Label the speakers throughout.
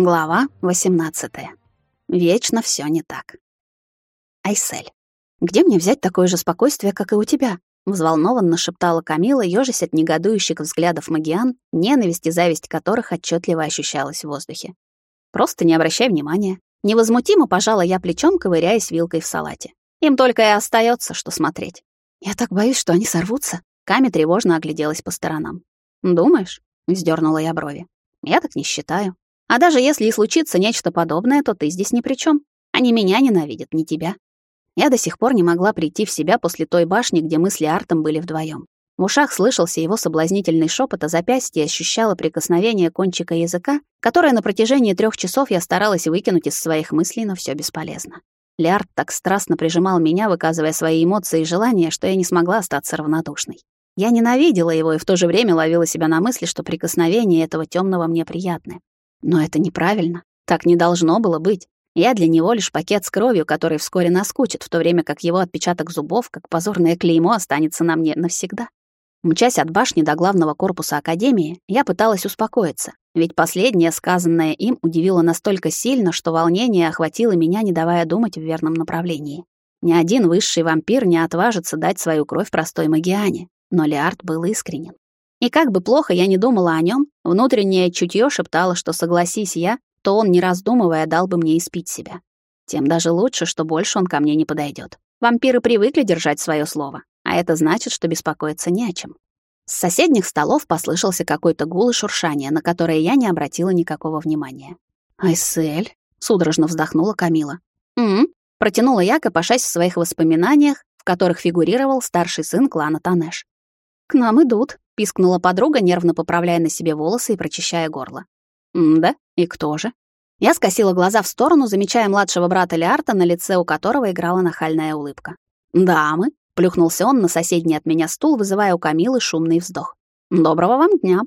Speaker 1: Глава 18. Вечно все не так. Айсель. Где мне взять такое же спокойствие, как и у тебя? взволнованно шептала Камила, ёжась от негодующих взглядов магиан, ненависть и зависть которых отчетливо ощущалась в воздухе. Просто не обращай внимания. Невозмутимо пожала я плечом, ковыряясь вилкой в салате. Им только и остается, что смотреть. Я так боюсь, что они сорвутся. Ками тревожно огляделась по сторонам. Думаешь? вздернула я брови. Я так не считаю. А даже если и случится нечто подобное, то ты здесь ни при чем. Они меня ненавидят, не тебя. Я до сих пор не могла прийти в себя после той башни, где мы с Леартом были вдвоем. В ушах слышался его соблазнительный шепот, а запястье ощущало прикосновение кончика языка, которое на протяжении трех часов я старалась выкинуть из своих мыслей, но все бесполезно. Леард так страстно прижимал меня, выказывая свои эмоции и желания, что я не смогла остаться равнодушной. Я ненавидела его и в то же время ловила себя на мысли, что прикосновение этого темного мне приятны. Но это неправильно. Так не должно было быть. Я для него лишь пакет с кровью, который вскоре наскучит, в то время как его отпечаток зубов, как позорное клеймо, останется на мне навсегда. Мчась от башни до главного корпуса Академии, я пыталась успокоиться, ведь последнее, сказанное им, удивило настолько сильно, что волнение охватило меня, не давая думать в верном направлении. Ни один высший вампир не отважится дать свою кровь простой магиане, но Леард был искренен. И как бы плохо я не думала о нем, внутреннее чутье шептало, что согласись я, то он, не раздумывая, дал бы мне испить себя. Тем даже лучше, что больше он ко мне не подойдет. Вампиры привыкли держать свое слово, а это значит, что беспокоиться не о чем. С соседних столов послышался какой-то гул и шуршание, на которое я не обратила никакого внимания. «Айсель», — судорожно вздохнула Камила. «М-м», протянула я, копошась в своих воспоминаниях, в которых фигурировал старший сын клана Танеш. «К нам идут», пискнула подруга, нервно поправляя на себе волосы и прочищая горло. «М-да? И кто же?» Я скосила глаза в сторону, замечая младшего брата Леарта, на лице у которого играла нахальная улыбка. «Дамы», — плюхнулся он на соседний от меня стул, вызывая у Камилы шумный вздох. «Доброго вам дня».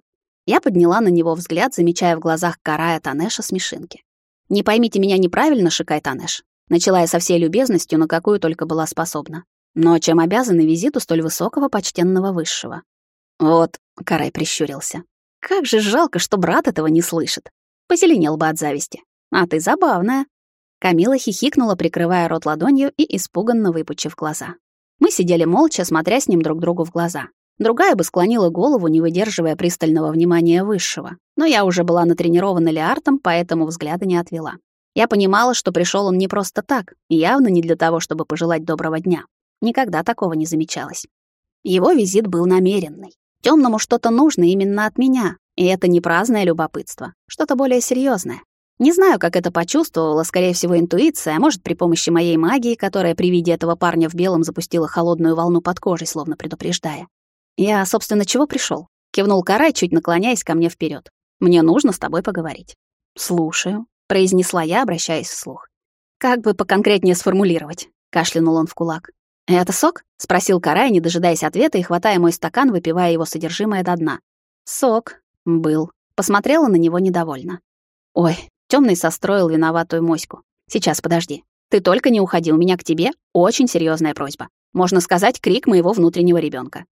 Speaker 1: Я подняла на него взгляд, замечая в глазах Карая Танеша смешинки. «Не поймите меня неправильно, Шикай Танеш», начала я со всей любезностью, на какую только была способна. Но чем обязаны визиту столь высокого почтенного высшего? Вот, Карай прищурился. Как же жалко, что брат этого не слышит. Позеленел бы от зависти. А ты забавная. Камила хихикнула, прикрывая рот ладонью и испуганно выпучив глаза. Мы сидели молча, смотря с ним друг другу в глаза. Другая бы склонила голову, не выдерживая пристального внимания высшего. Но я уже была натренирована Леартом, поэтому взгляда не отвела. Я понимала, что пришел он не просто так, явно не для того, чтобы пожелать доброго дня. Никогда такого не замечалось. Его визит был намеренный. Темному что-то нужно именно от меня, и это не праздное любопытство, что-то более серьезное. Не знаю, как это почувствовала, скорее всего, интуиция, а может, при помощи моей магии, которая при виде этого парня в белом запустила холодную волну под кожей, словно предупреждая. Я, собственно, чего пришел? Кивнул Карай, чуть наклоняясь ко мне вперед. Мне нужно с тобой поговорить. Слушаю, произнесла я, обращаясь вслух. Как бы поконкретнее сформулировать? Кашлянул он в кулак. «Это сок?» — спросил Карай, не дожидаясь ответа и хватая мой стакан, выпивая его содержимое до дна. «Сок. Был». Посмотрела на него недовольно. «Ой, темный состроил виноватую моську. Сейчас, подожди. Ты только не уходи, у меня к тебе очень серьезная просьба. Можно сказать, крик моего внутреннего ребенка.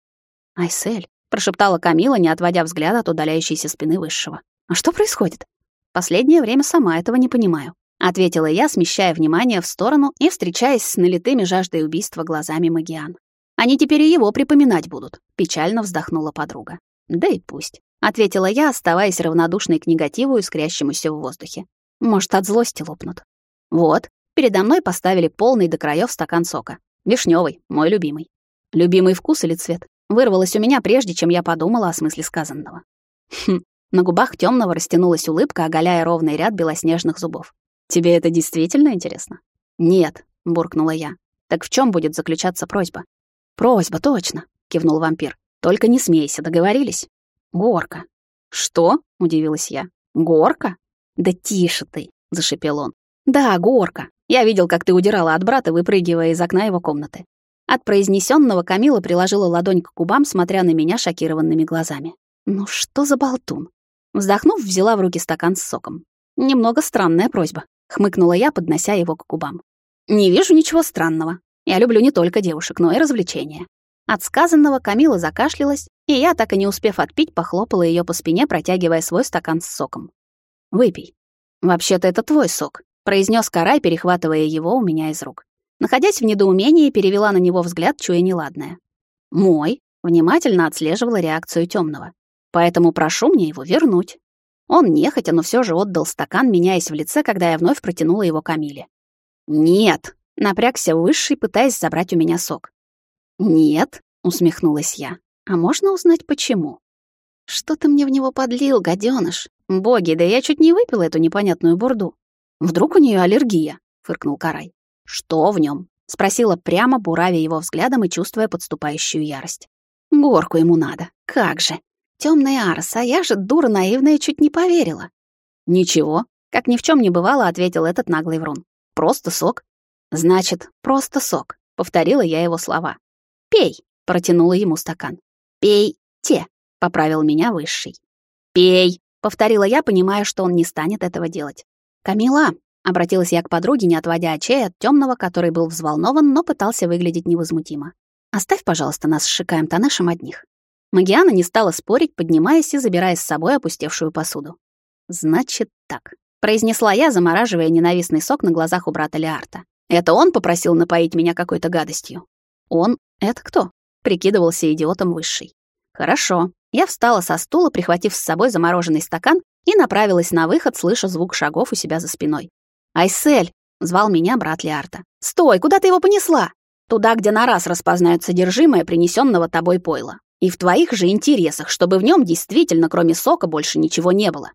Speaker 1: «Айсель», — прошептала Камила, не отводя взгляд от удаляющейся спины высшего. «А что происходит?» Последнее время сама этого не понимаю ответила я, смещая внимание в сторону и встречаясь с налитыми жаждой убийства глазами Магиан. Они теперь и его припоминать будут, печально вздохнула подруга. Да и пусть, ответила я, оставаясь равнодушной к негативу, искрящемуся в воздухе. Может, от злости лопнут. Вот, передо мной поставили полный до краев стакан сока. Вишневый, мой любимый. Любимый вкус или цвет? Вырвалось у меня прежде, чем я подумала о смысле сказанного. Хм, на губах темного растянулась улыбка, оголяя ровный ряд белоснежных зубов. Тебе это действительно интересно? Нет, буркнула я. Так в чем будет заключаться просьба? Просьба, точно, кивнул вампир. Только не смейся, договорились? Горка. Что? удивилась я. Горка? Да тише ты, зашипел он. Да, горка. Я видел, как ты удирала от брата, выпрыгивая из окна его комнаты. От произнесенного Камила приложила ладонь к губам, смотря на меня шокированными глазами. Ну что за болтун? Вздохнув, взяла в руки стакан с соком. Немного странная просьба хмыкнула я, поднося его к губам. Не вижу ничего странного. Я люблю не только девушек, но и развлечения. От сказанного Камила закашлялась, и я, так и не успев отпить, похлопала ее по спине, протягивая свой стакан с соком. Выпей. «Вообще-то это твой сок», — произнес Карай, перехватывая его у меня из рук. Находясь в недоумении, перевела на него взгляд, чуя неладное. «Мой», — внимательно отслеживала реакцию темного. «Поэтому прошу мне его вернуть». Он нехотя, но все же отдал стакан, меняясь в лице, когда я вновь протянула его Камиле. «Нет», — напрягся высший, пытаясь забрать у меня сок. «Нет», — усмехнулась я. «А можно узнать, почему?» «Что ты мне в него подлил, гаденыш? Боги, да я чуть не выпила эту непонятную бурду. Вдруг у нее аллергия?» — фыркнул Карай. «Что в нем? спросила прямо, буравя его взглядом и чувствуя подступающую ярость. «Горку ему надо. Как же! Темный Арс, а я же, дура наивная, чуть не поверила». «Ничего», — как ни в чем не бывало, ответил этот наглый врун. «Просто сок». «Значит, просто сок», — повторила я его слова. «Пей», — протянула ему стакан. «Пей те», — поправил меня высший. «Пей», — повторила я, понимая, что он не станет этого делать. «Камила», — обратилась я к подруге, не отводя очей от темного, который был взволнован, но пытался выглядеть невозмутимо. «Оставь, пожалуйста, нас с Шикаем Танешем одних». Магиана не стала спорить, поднимаясь и забирая с собой опустевшую посуду. «Значит так», — произнесла я, замораживая ненавистный сок на глазах у брата Леарта. «Это он попросил напоить меня какой-то гадостью?» «Он? Это кто?» — прикидывался идиотом высший. Хорошо. Я встала со стула, прихватив с собой замороженный стакан, и направилась на выход, слыша звук шагов у себя за спиной. «Айсель!» — звал меня брат Лиарта. «Стой! Куда ты его понесла?» «Туда, где на раз распознают содержимое принесенного тобой пойла. И в твоих же интересах, чтобы в нем действительно, кроме сока, больше ничего не было».